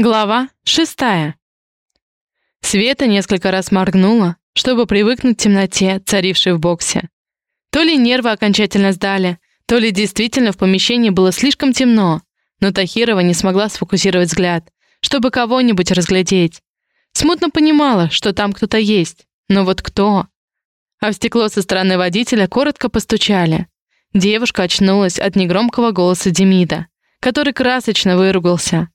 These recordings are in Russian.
Глава шестая. Света несколько раз моргнула, чтобы привыкнуть к темноте, царившей в боксе. То ли нервы окончательно сдали, то ли действительно в помещении было слишком темно, но Тахирова не смогла сфокусировать взгляд, чтобы кого-нибудь разглядеть. Смутно понимала, что там кто-то есть, но вот кто? А в стекло со стороны водителя коротко постучали. Девушка очнулась от негромкого голоса Демида, который красочно выругался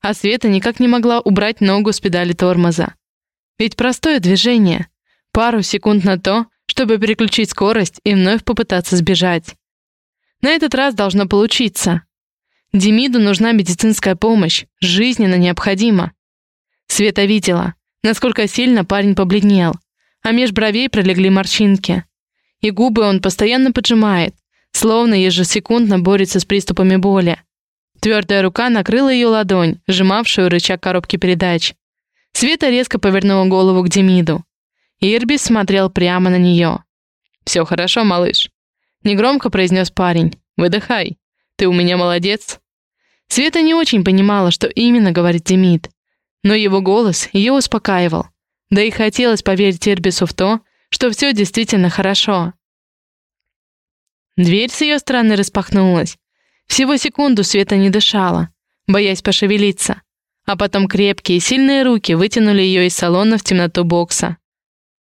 а Света никак не могла убрать ногу с педали тормоза. Ведь простое движение. Пару секунд на то, чтобы переключить скорость и вновь попытаться сбежать. На этот раз должно получиться. Демиду нужна медицинская помощь, жизненно необходима. Света видела, насколько сильно парень побледнел, а меж бровей пролегли морщинки. И губы он постоянно поджимает, словно ежесекундно борется с приступами боли. Твердая рука накрыла ее ладонь, сжимавшую рычаг коробки передач. Света резко повернула голову к Демиду. Ирбис смотрел прямо на нее. «Все хорошо, малыш», — негромко произнес парень. «Выдыхай. Ты у меня молодец». Света не очень понимала, что именно говорит Демид. Но его голос ее успокаивал. Да и хотелось поверить Ирбису в то, что все действительно хорошо. Дверь с ее стороны распахнулась, всего секунду Света не дышала, боясь пошевелиться, а потом крепкие, сильные руки вытянули ее из салона в темноту бокса.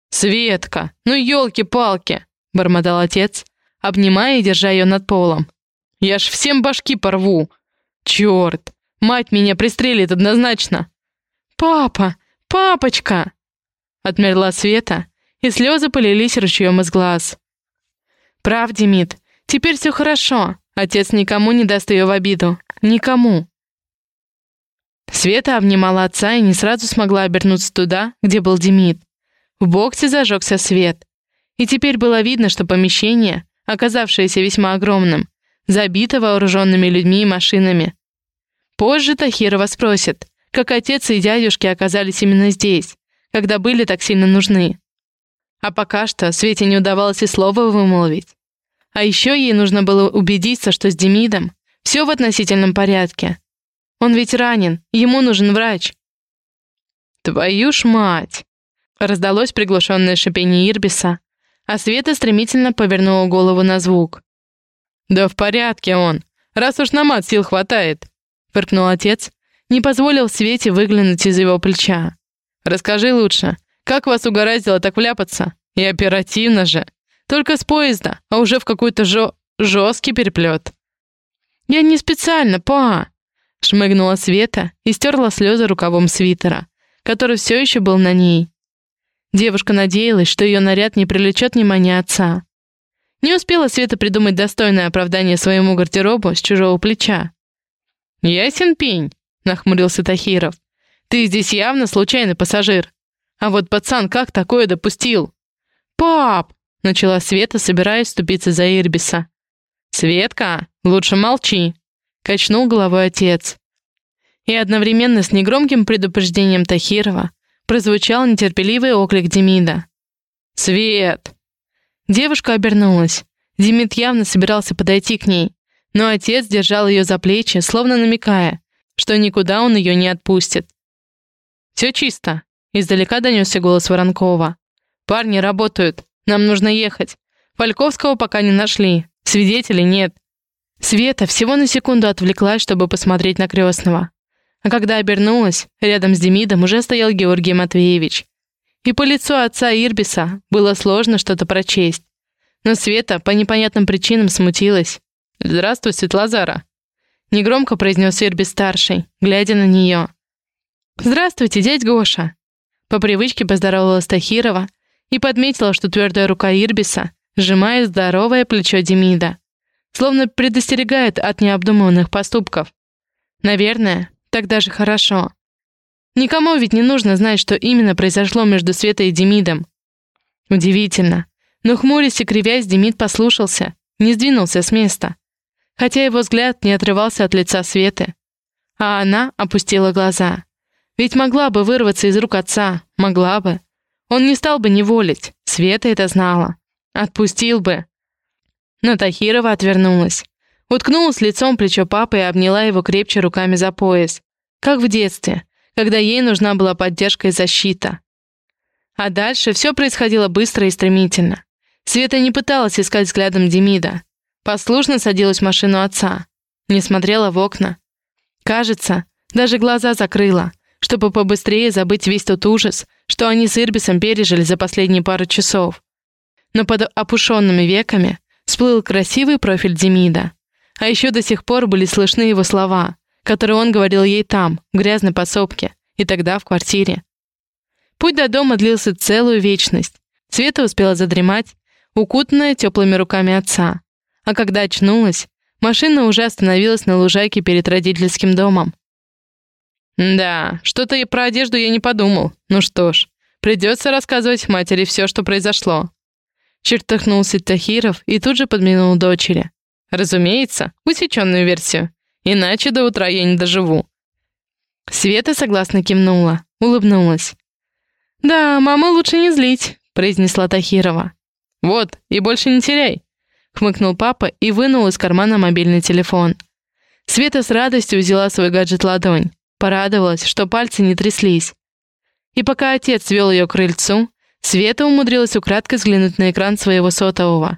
«Светка, ну елки-палки!» — бормотал отец, обнимая и держа ее над полом. «Я ж всем башки порву! Черт! Мать меня пристрелит однозначно!» «Папа! Папочка!» Отмерла Света, и слезы полились ручьем из глаз. «Прав, Демид, теперь все хорошо. Отец никому не даст ее в обиду. Никому. Света обнимала отца и не сразу смогла обернуться туда, где был Демид. В боксе зажегся свет. И теперь было видно, что помещение, оказавшееся весьма огромным, забито вооруженными людьми и машинами. Позже Тахирова спросит, как отец и дядюшки оказались именно здесь, когда были так сильно нужны. А пока что Свете не удавалось и слова вымолвить. А еще ей нужно было убедиться, что с Демидом все в относительном порядке. Он ведь ранен, ему нужен врач. «Твою ж мать!» Раздалось приглушенное шипение Ирбиса, а Света стремительно повернула голову на звук. «Да в порядке он, раз уж на мат сил хватает», — фыркнул отец, не позволил Свете выглянуть из его плеча. «Расскажи лучше, как вас угораздило так вляпаться? И оперативно же!» Только с поезда, а уже в какой-то жё... жесткий переплет. «Я не специально, па!» Шмыгнула Света и стерла слезы рукавом свитера, который все еще был на ней. Девушка надеялась, что ее наряд не привлечет внимания отца. Не успела Света придумать достойное оправдание своему гардеробу с чужого плеча. «Ясен пень», — нахмурился Тахиров. «Ты здесь явно случайный пассажир. А вот пацан как такое допустил?» «Пап!» Начала Света, собираясь вступиться за Ирбиса. «Светка, лучше молчи!» Качнул головой отец. И одновременно с негромким предупреждением Тахирова прозвучал нетерпеливый оклик Демида. «Свет!» Девушка обернулась. Демид явно собирался подойти к ней, но отец держал ее за плечи, словно намекая, что никуда он ее не отпустит. «Все чисто», — издалека донесся голос Воронкова. «Парни работают. Нам нужно ехать. Фальковского пока не нашли. Свидетелей нет. Света всего на секунду отвлеклась, чтобы посмотреть на крестного. А когда обернулась, рядом с Демидом уже стоял Георгий Матвеевич. И по лицу отца Ирбиса было сложно что-то прочесть. Но Света по непонятным причинам смутилась. «Здравствуй, Светлозара!» Негромко произнес Ирбис-старший, глядя на нее. «Здравствуйте, дядь Гоша!» По привычке поздоровалась Тахирова, и подметила, что твердая рука Ирбиса сжимает здоровое плечо Демида, словно предостерегает от необдуманных поступков. Наверное, так даже хорошо. Никому ведь не нужно знать, что именно произошло между Светой и Демидом. Удивительно. Но хмурясь и кривясь, Демид послушался, не сдвинулся с места. Хотя его взгляд не отрывался от лица Светы. А она опустила глаза. Ведь могла бы вырваться из рук отца, могла бы. Он не стал бы неволить, Света это знала. Отпустил бы. Но Тахирова отвернулась. Уткнулась лицом в плечо папы и обняла его крепче руками за пояс. как в детстве, когда ей нужна была поддержка и защита. А дальше все происходило быстро и стремительно. Света не пыталась искать взглядом Демида. Послушно садилась в машину отца. Не смотрела в окна. Кажется, даже глаза закрыла, чтобы побыстрее забыть весь тот ужас, что они с Ирбисом пережили за последние пару часов. Но под опушенными веками всплыл красивый профиль Демида. А еще до сих пор были слышны его слова, которые он говорил ей там, в грязной подсобке, и тогда в квартире. Путь до дома длился целую вечность. Света успела задремать, укутанная теплыми руками отца. А когда очнулась, машина уже остановилась на лужайке перед родительским домом. «Да, что-то и про одежду я не подумал. Ну что ж, придется рассказывать матери все, что произошло». Чертыхнулся Тахиров и тут же подмигнул дочери. «Разумеется, усеченную версию. Иначе до утра я не доживу». Света согласно кивнула, улыбнулась. «Да, маму лучше не злить», — произнесла Тахирова. «Вот, и больше не теряй», — хмыкнул папа и вынул из кармана мобильный телефон. Света с радостью взяла свой гаджет ладонь, порадовалась, что пальцы не тряслись. И пока отец вел ее к крыльцу, Света умудрилась украдкой взглянуть на экран своего сотового.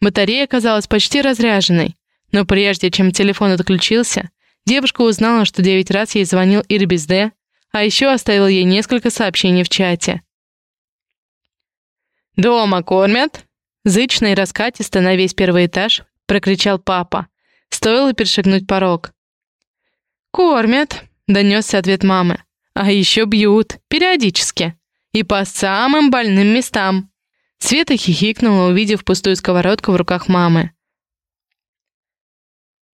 Батарея оказалась почти разряженной, но прежде чем телефон отключился, девушка узнала, что девять раз ей звонил Ирбис а еще оставил ей несколько сообщений в чате. «Дома кормят?» Зычно и раскатисто на весь первый этаж прокричал папа. Стоило перешагнуть порог. «Кормят», — донесся ответ мамы. «А еще бьют, периодически. И по самым больным местам». Света хихикнула, увидев пустую сковородку в руках мамы.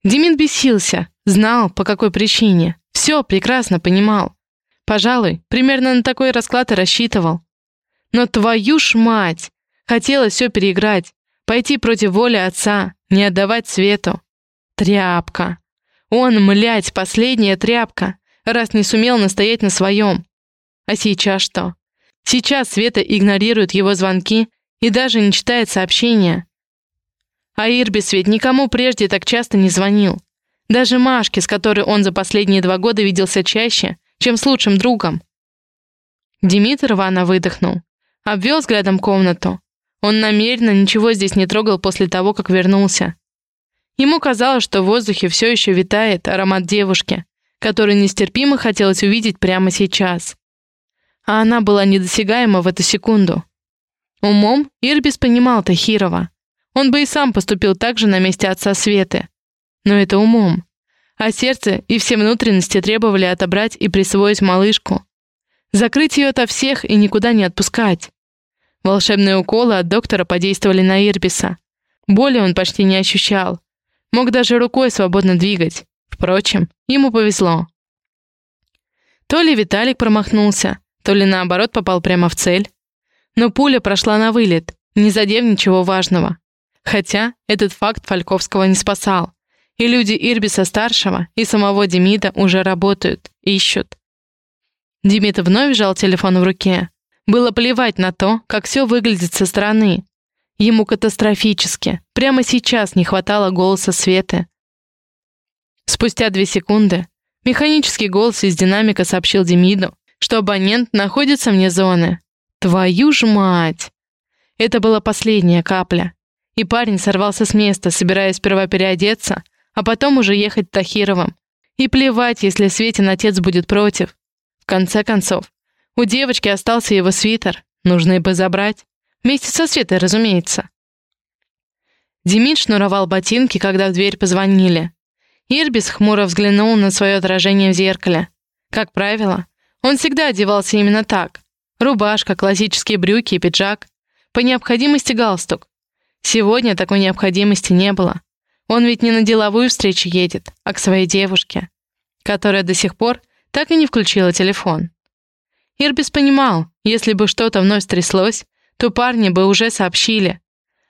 Демин бесился, знал, по какой причине. Все прекрасно понимал. Пожалуй, примерно на такой расклад и рассчитывал. Но твою ж мать! Хотелось все переиграть, пойти против воли отца, не отдавать Свету. Тряпка. Он, млять, последняя тряпка, раз не сумел настоять на своем. А сейчас что? Сейчас Света игнорирует его звонки и даже не читает сообщения. А Ирбис ведь никому прежде так часто не звонил. Даже Машке, с которой он за последние два года виделся чаще, чем с лучшим другом. Димитр рвано выдохнул. Обвел взглядом комнату. Он намеренно ничего здесь не трогал после того, как вернулся. Ему казалось, что в воздухе все еще витает аромат девушки, которую нестерпимо хотелось увидеть прямо сейчас. А она была недосягаема в эту секунду. Умом Ирбис понимал Тахирова. Он бы и сам поступил так же на месте отца Светы. Но это умом. А сердце и все внутренности требовали отобрать и присвоить малышку. Закрыть ее ото всех и никуда не отпускать. Волшебные уколы от доктора подействовали на Ирбиса. Боли он почти не ощущал. Мог даже рукой свободно двигать. Впрочем, ему повезло. То ли Виталик промахнулся, то ли наоборот попал прямо в цель. Но пуля прошла на вылет, не задев ничего важного. Хотя этот факт Фальковского не спасал. И люди Ирбиса-старшего и самого Демида уже работают, ищут. Демид вновь взял телефон в руке. Было плевать на то, как все выглядит со стороны. Ему катастрофически, прямо сейчас не хватало голоса Светы. Спустя две секунды механический голос из динамика сообщил Демиду, что абонент находится вне зоны. Твою ж мать! Это была последняя капля. И парень сорвался с места, собираясь сперва переодеться, а потом уже ехать Тахировым. И плевать, если Светин отец будет против. В конце концов, у девочки остался его свитер, нужно бы забрать. Вместе со Светой, разумеется. Демид шнуровал ботинки, когда в дверь позвонили. Ирбис хмуро взглянул на свое отражение в зеркале. Как правило, он всегда одевался именно так. Рубашка, классические брюки и пиджак. По необходимости галстук. Сегодня такой необходимости не было. Он ведь не на деловую встречу едет, а к своей девушке, которая до сих пор так и не включила телефон. Ирбис понимал, если бы что-то вновь стряслось, то парни бы уже сообщили.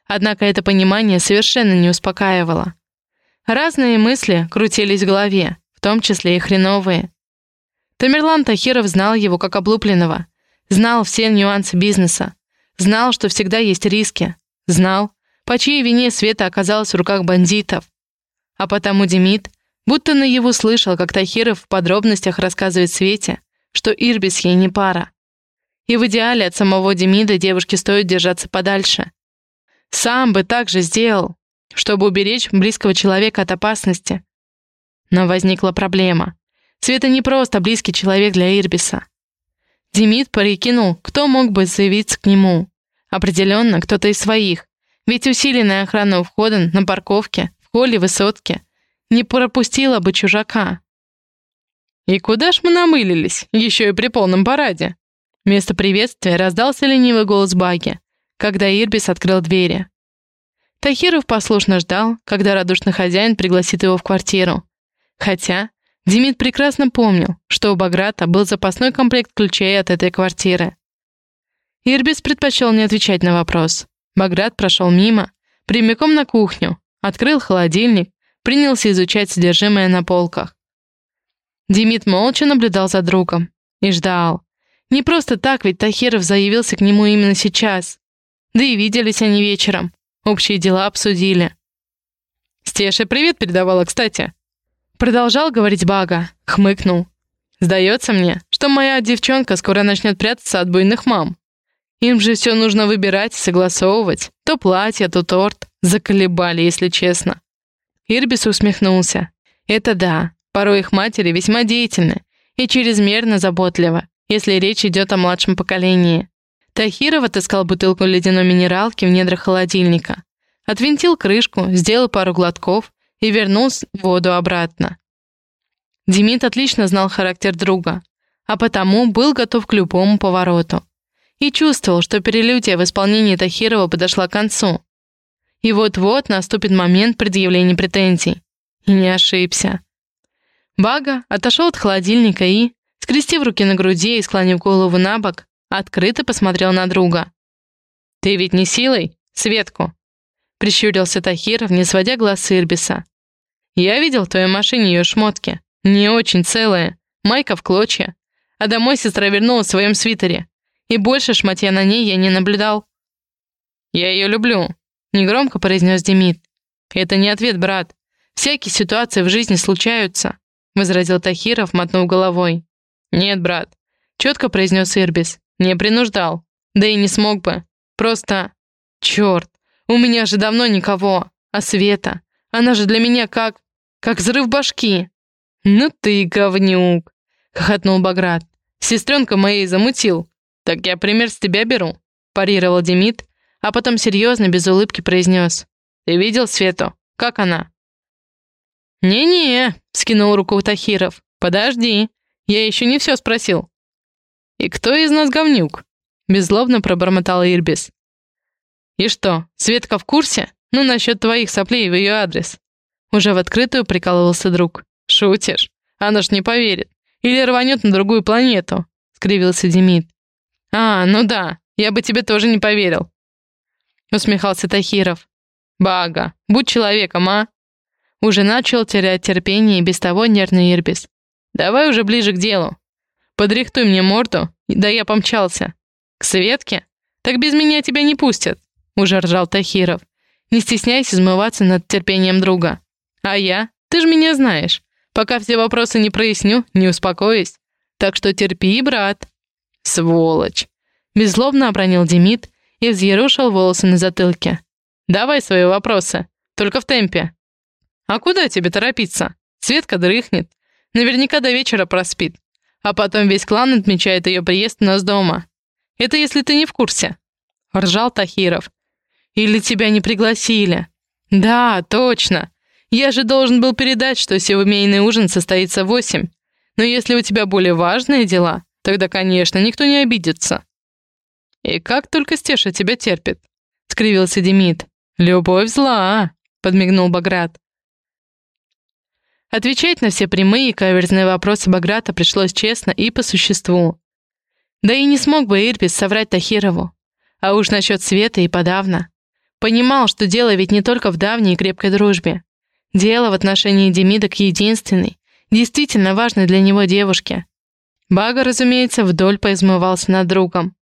Однако это понимание совершенно не успокаивало. Разные мысли крутились в голове, в том числе и хреновые. Тамерлан Тахиров знал его как облупленного, знал все нюансы бизнеса, знал, что всегда есть риски, знал, по чьей вине Света оказалась в руках бандитов. А потому Демид Будто наяву слышал, как Тахиров в подробностях рассказывает Свете, что Ирбис ей не пара. И в идеале от самого Демида девушке стоит держаться подальше. Сам бы так же сделал, чтобы уберечь близкого человека от опасности. Но возникла проблема. Света не просто близкий человек для Ирбиса. Демид прикинул, кто мог бы заявиться к нему. Определенно, кто-то из своих. Ведь усиленная охрана у входа на парковке, в холле высотки, не пропустила бы чужака. «И куда ж мы намылились, еще и при полном параде?» Вместо приветствия раздался ленивый голос Баги, когда Ирбис открыл двери. Тахиров послушно ждал, когда радушный хозяин пригласит его в квартиру. Хотя Демид прекрасно помнил, что у Баграта был запасной комплект ключей от этой квартиры. Ирбис предпочел не отвечать на вопрос. Баграт прошел мимо, прямиком на кухню, открыл холодильник, принялся изучать содержимое на полках. Демид молча наблюдал за другом и ждал. Не просто так, ведь Тахиров заявился к нему именно сейчас. Да и виделись они вечером. Общие дела обсудили. «Стеша привет передавала, кстати». Продолжал говорить Бага, хмыкнул. «Сдается мне, что моя девчонка скоро начнет прятаться от буйных мам. Им же все нужно выбирать согласовывать. То платье, то торт. Заколебали, если честно». Ирбис усмехнулся. «Это да, порой их матери весьма деятельны и чрезмерно заботливы если речь идет о младшем поколении. Тахиров отыскал бутылку ледяной минералки в недрах холодильника, отвинтил крышку, сделал пару глотков и вернул воду обратно. Демид отлично знал характер друга, а потому был готов к любому повороту. И чувствовал, что перелюдия в исполнении Тахирова подошла к концу. И вот-вот наступит момент предъявления претензий. И не ошибся. Бага отошел от холодильника и, Скрестив руки на груди и склонив голову на бок, открыто посмотрел на друга. «Ты ведь не силой, Светку?» Прищурился Тахиров, не сводя глаз с Ирбиса. «Я видел в твоей машине ее шмотки. Не очень целые, майка в клочья. А домой сестра вернулась в своем свитере. И больше шматья на ней я не наблюдал». «Я ее люблю», — негромко произнес Демид. «Это не ответ, брат. Всякие ситуации в жизни случаются», — возразил Тахиров, мотнув головой. «Нет, брат», — четко произнес Ирбис. «Не принуждал. Да и не смог бы. Просто... Черт, у меня же давно никого. А Света, она же для меня как... как взрыв башки». «Ну ты говнюк», — хохотнул Баграт. «Сестренка моей замутил. Так я пример с тебя беру», — парировал Демид, а потом серьезно, без улыбки произнес. «Ты видел Свету? Как она?» «Не-не», — скинул руку Тахиров. «Подожди, я еще не все спросил». «И кто из нас говнюк?» — беззлобно пробормотал Ирбис. «И что, Светка в курсе? Ну, насчет твоих соплей в ее адрес». Уже в открытую прикалывался друг. «Шутишь? Она ж не поверит. Или рванет на другую планету», — скривился Демид. «А, ну да, я бы тебе тоже не поверил», — усмехался Тахиров. «Бага, будь человеком, а?» Уже начал терять терпение и без того нервный Ирбис. Давай уже ближе к делу. Подрихтуй мне морду, да я помчался. К Светке? Так без меня тебя не пустят, уже ржал Тахиров. Не стесняйся измываться над терпением друга. А я? Ты же меня знаешь. Пока все вопросы не проясню, не успокоюсь. Так что терпи, брат. Сволочь. Беззлобно обронил Демид и взъерушил волосы на затылке. Давай свои вопросы, только в темпе. А куда тебе торопиться? Светка дрыхнет, Наверняка до вечера проспит. А потом весь клан отмечает ее приезд у нас дома. Это если ты не в курсе. Ржал Тахиров. Или тебя не пригласили. Да, точно. Я же должен был передать, что семейный ужин состоится в восемь. Но если у тебя более важные дела, тогда, конечно, никто не обидится. И как только Стеша тебя терпит, скривился Демид. Любовь зла, подмигнул Баграт. Отвечать на все прямые и каверзные вопросы Баграта пришлось честно и по существу. Да и не смог бы Ирбис соврать Тахирову. А уж насчет Света и подавно. Понимал, что дело ведь не только в давней и крепкой дружбе. Дело в отношении Демида к единственной, действительно важной для него девушке. Бага, разумеется, вдоль поизмывался над другом.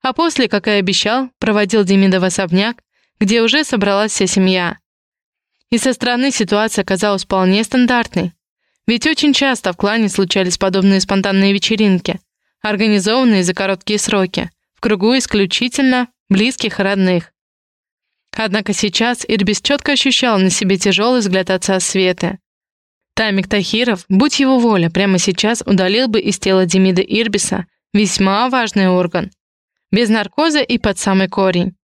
А после, как и обещал, проводил Демида в особняк, где уже собралась вся семья. И со стороны ситуация казалась вполне стандартной. Ведь очень часто в клане случались подобные спонтанные вечеринки, организованные за короткие сроки, в кругу исключительно близких и родных. Однако сейчас Ирбис четко ощущал на себе тяжелый взгляд отца Светы. Тамик Тахиров, будь его воля, прямо сейчас удалил бы из тела Демида Ирбиса весьма важный орган. Без наркоза и под самый корень.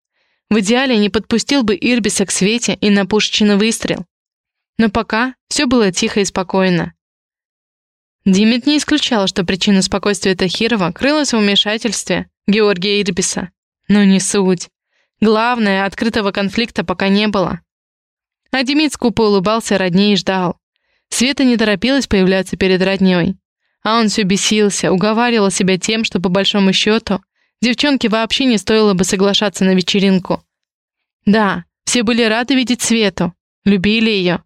В идеале не подпустил бы Ирбиса к Свете и на пушечный выстрел. Но пока все было тихо и спокойно. Димит не исключал, что причина спокойствия Тахирова крылась в вмешательстве Георгия Ирбиса. Но не суть. Главное, открытого конфликта пока не было. А Демид скупо улыбался родней и ждал. Света не торопилась появляться перед роднёй. А он все бесился, уговаривал себя тем, что по большому счету девчонке вообще не стоило бы соглашаться на вечеринку. Да, все были рады видеть Свету, любили ее.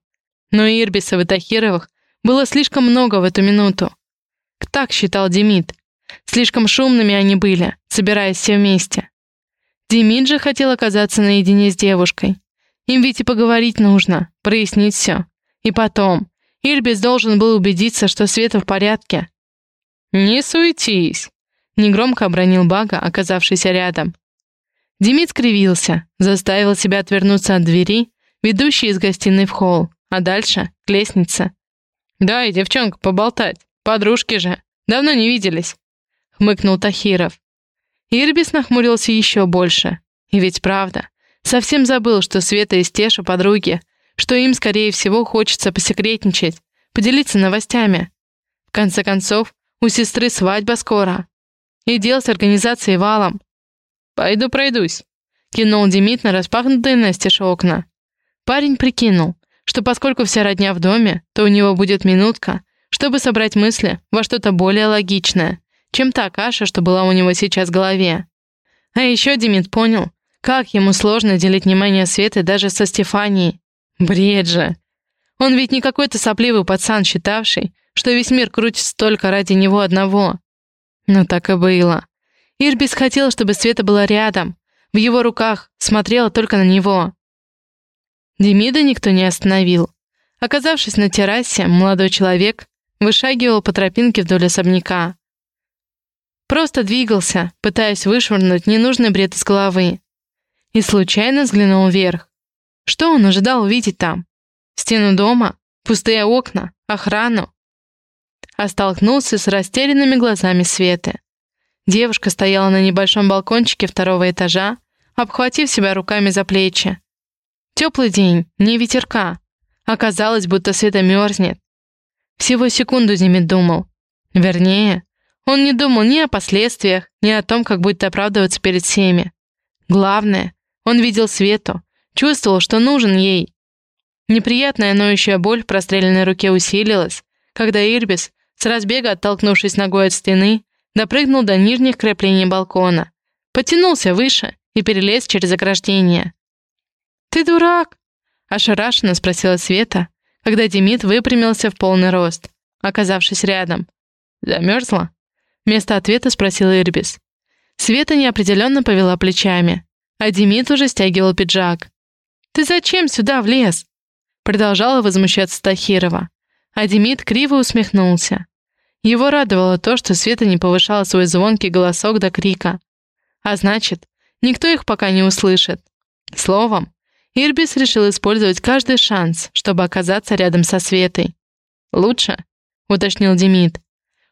Но Ирбисов и Тахировых было слишком много в эту минуту. Так считал Демид. Слишком шумными они были, собираясь все вместе. Демид же хотел оказаться наедине с девушкой. Им ведь и поговорить нужно, прояснить все. И потом, Ирбис должен был убедиться, что Света в порядке. «Не суетись!» — негромко обронил Бага, оказавшийся рядом. Демид скривился, заставил себя отвернуться от двери, ведущей из гостиной в холл, а дальше — к лестнице. «Дай, девчонка, поболтать. Подружки же. Давно не виделись», — хмыкнул Тахиров. Ирбис нахмурился еще больше. И ведь правда, совсем забыл, что Света и Стеша подруги, что им, скорее всего, хочется посекретничать, поделиться новостями. В конце концов, у сестры свадьба скоро. И дел с организацией валом. «Пойду пройдусь», — кинул Демид на распахнутые настежь окна. Парень прикинул, что поскольку вся родня в доме, то у него будет минутка, чтобы собрать мысли во что-то более логичное, чем та каша, что была у него сейчас в голове. А еще Демид понял, как ему сложно делить внимание Светы даже со Стефанией. Бред же. Он ведь не какой-то сопливый пацан, считавший, что весь мир крутится только ради него одного. Но так и было. Ирбис хотел, чтобы Света была рядом, в его руках, смотрела только на него. Демида никто не остановил. Оказавшись на террасе, молодой человек вышагивал по тропинке вдоль особняка. Просто двигался, пытаясь вышвырнуть ненужный бред из головы. И случайно взглянул вверх. Что он ожидал увидеть там? Стену дома? Пустые окна? Охрану? А столкнулся с растерянными глазами Светы. Девушка стояла на небольшом балкончике второго этажа, обхватив себя руками за плечи. Теплый день, не ветерка. Оказалось, будто Света мерзнет. Всего секунду Демид думал. Вернее, он не думал ни о последствиях, ни о том, как будет оправдываться перед всеми. Главное, он видел Свету, чувствовал, что нужен ей. Неприятная ноющая боль в простреленной руке усилилась, когда Ирбис, с разбега оттолкнувшись ногой от стены, допрыгнул до нижних креплений балкона, потянулся выше и перелез через ограждение. «Ты дурак?» — ошарашенно спросила Света, когда Демид выпрямился в полный рост, оказавшись рядом. «Замерзла?» Вместо ответа спросил Ирбис. Света неопределенно повела плечами, а Демид уже стягивал пиджак. «Ты зачем сюда влез?» Продолжала возмущаться Тахирова. А Демид криво усмехнулся. Его радовало то, что Света не повышала свой звонкий голосок до крика. А значит, никто их пока не услышит. Словом, Ирбис решил использовать каждый шанс, чтобы оказаться рядом со Светой. «Лучше?» — уточнил Демид.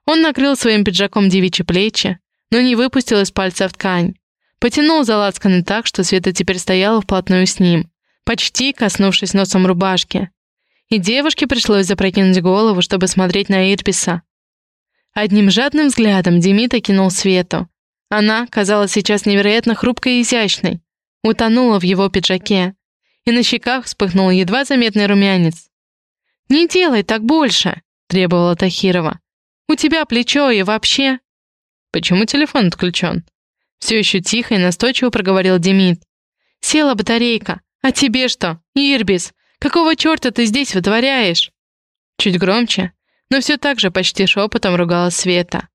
Он накрыл своим пиджаком девичьи плечи, но не выпустил из пальцев ткань. Потянул за лацканы так, что Света теперь стояла вплотную с ним, почти коснувшись носом рубашки. И девушке пришлось запрокинуть голову, чтобы смотреть на Ирбиса. Одним жадным взглядом Демид окинул Свету. Она казалась сейчас невероятно хрупкой и изящной, утонула в его пиджаке, и на щеках вспыхнул едва заметный румянец. «Не делай так больше!» — требовала Тахирова. У тебя плечо и вообще...» «Почему телефон отключен?» Все еще тихо и настойчиво проговорил Демид. «Села батарейка. А тебе что, Ирбис? Какого черта ты здесь вытворяешь?» Чуть громче, но все так же почти шепотом ругала Света.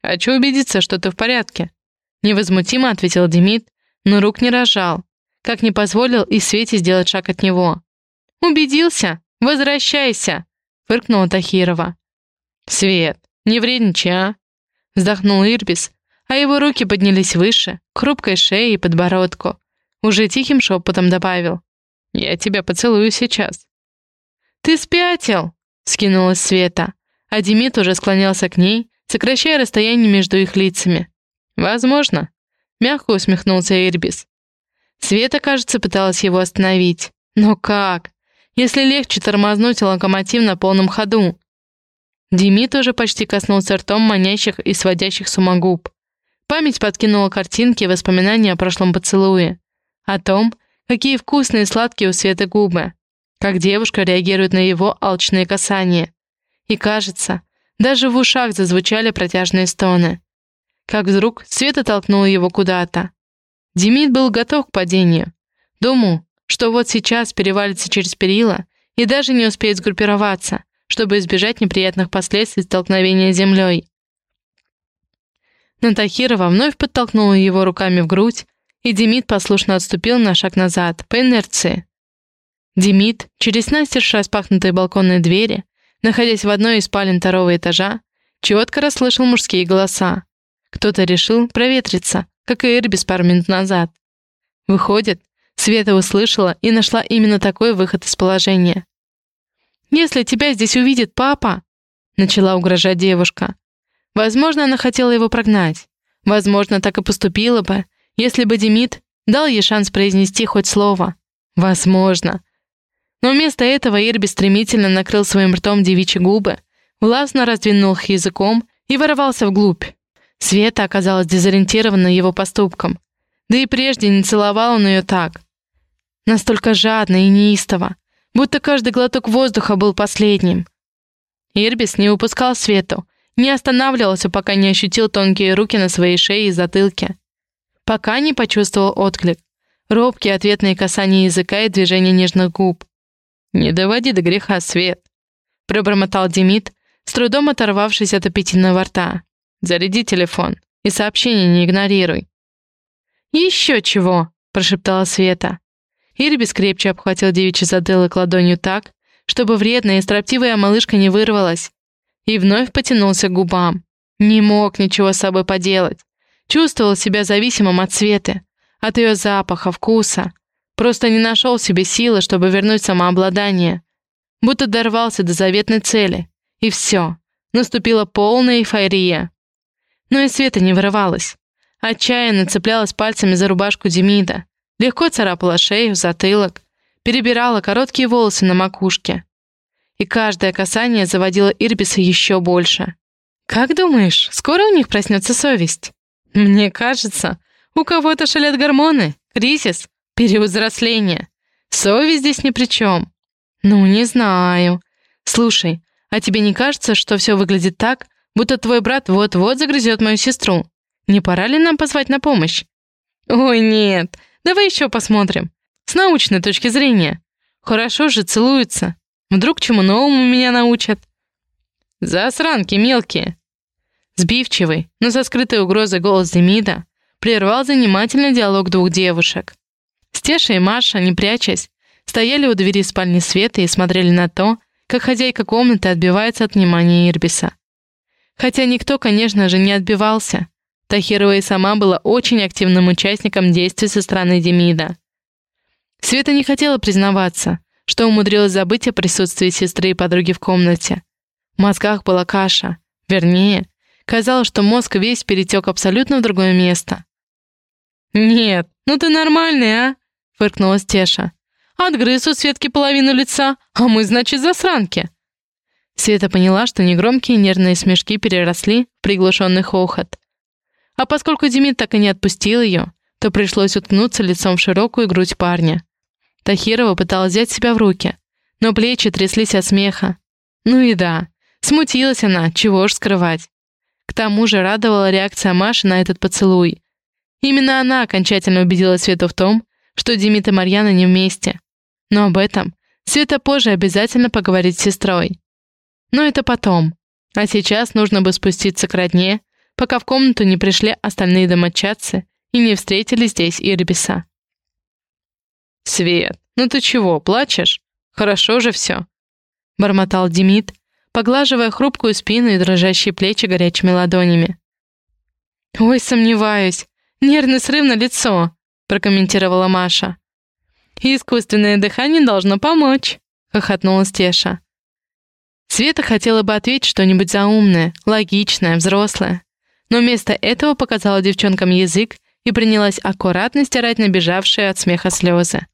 «Хочу убедиться, что ты в порядке», — невозмутимо ответил Демид, но рук не разжал, как не позволил и Свете сделать шаг от него. «Убедился? Возвращайся!» — фыркнула Тахирова. «Свет, не вредничай, а?» Вздохнул Ирбис, а его руки поднялись выше, к хрупкой шее и подбородку. Уже тихим шепотом добавил. «Я тебя поцелую сейчас». «Ты спятил!» — скинулась Света, а Демид уже склонялся к ней, сокращая расстояние между их лицами. «Возможно», — мягко усмехнулся Ирбис. Света, кажется, пыталась его остановить. Но как? Если легче тормознуть локомотив на полном ходу? Демид уже почти коснулся ртом манящих и сводящих с ума губ. Память подкинула картинки и воспоминания о прошлом поцелуе. О том, какие вкусные и сладкие у Светы губы. Как девушка реагирует на его алчные касания. И кажется, даже в ушах зазвучали протяжные стоны. Как вдруг Света толкнула его куда-то. Демид был готов к падению. Думал, что вот сейчас перевалится через перила и даже не успеет сгруппироваться, чтобы избежать неприятных последствий столкновения с землей. Но Тахирова вновь подтолкнула его руками в грудь, и Демид послушно отступил на шаг назад, по инерции. Демид, через настежь распахнутые балконные двери, находясь в одной из спален второго этажа, четко расслышал мужские голоса. Кто-то решил проветриться, как и Ирбис пару минут назад. Выходит, Света услышала и нашла именно такой выход из положения. «Если тебя здесь увидит папа», — начала угрожать девушка. Возможно, она хотела его прогнать. Возможно, так и поступила бы, если бы Демид дал ей шанс произнести хоть слово. Возможно. Но вместо этого Ирби стремительно накрыл своим ртом девичьи губы, властно раздвинул их языком и ворвался вглубь. Света оказалась дезориентирована его поступком. Да и прежде не целовал он ее так. Настолько жадно и неистово, будто каждый глоток воздуха был последним. Ирбис не упускал Свету, не останавливался, пока не ощутил тонкие руки на своей шее и затылке. Пока не почувствовал отклик. Робкие ответные касания языка и движения нежных губ. «Не доводи до греха, Свет», — пробормотал Демид, с трудом оторвавшись от аппетитного рта. «Заряди телефон и сообщение не игнорируй». «Еще чего!» — прошептала Света. Ирбис крепче обхватил девичий затылок ладонью так, чтобы вредная и строптивая малышка не вырвалась, и вновь потянулся к губам. Не мог ничего с собой поделать. Чувствовал себя зависимым от Светы, от ее запаха, вкуса. Просто не нашел себе силы, чтобы вернуть самообладание. Будто дорвался до заветной цели. И все. Наступила полная эйфория. Но и Света не вырывалась. Отчаянно цеплялась пальцами за рубашку Демида, Легко царапала шею, затылок, перебирала короткие волосы на макушке. И каждое касание заводило Ирбиса еще больше. «Как думаешь, скоро у них проснется совесть?» «Мне кажется, у кого-то шалят гормоны, кризис, период взросления. Совесть здесь ни при чем». «Ну, не знаю. Слушай, а тебе не кажется, что все выглядит так, будто твой брат вот-вот загрызет мою сестру? Не пора ли нам позвать на помощь?» «Ой, нет, Давай еще посмотрим. С научной точки зрения. Хорошо же целуются. Вдруг чему новому меня научат. Засранки мелкие. Сбивчивый, но со скрытой угрозой голос Демида прервал занимательный диалог двух девушек. Стеша и Маша, не прячась, стояли у двери спальни Светы и смотрели на то, как хозяйка комнаты отбивается от внимания Ирбиса. Хотя никто, конечно же, не отбивался. Тахирова и сама была очень активным участником действий со стороны Демида. Света не хотела признаваться, что умудрилась забыть о присутствии сестры и подруги в комнате. В мозгах была каша. Вернее, казалось, что мозг весь перетек абсолютно в другое место. «Нет, ну ты нормальный, а?» — фыркнула Стеша. «Отгрыз у Светки половину лица, а мы, значит, засранки». Света поняла, что негромкие нервные смешки переросли в приглушенный хохот. А поскольку Демид так и не отпустил ее, то пришлось уткнуться лицом в широкую грудь парня. Тахирова пыталась взять себя в руки, но плечи тряслись от смеха. Ну и да, смутилась она, чего ж скрывать. К тому же радовала реакция Маши на этот поцелуй. Именно она окончательно убедила Свету в том, что Демид и Марьяна не вместе. Но об этом Света позже обязательно поговорит с сестрой. Но это потом. А сейчас нужно бы спуститься к родне пока в комнату не пришли остальные домочадцы и не встретили здесь Ирбиса. «Свет, ну ты чего, плачешь? Хорошо же все», — бормотал Демид, поглаживая хрупкую спину и дрожащие плечи горячими ладонями. «Ой, сомневаюсь. Нервный срыв на лицо», — прокомментировала Маша. «Искусственное дыхание должно помочь», — хохотнула Стеша. Света хотела бы ответить что-нибудь заумное, логичное, взрослое. Но вместо этого показала девчонкам язык и принялась аккуратно стирать набежавшие от смеха слезы.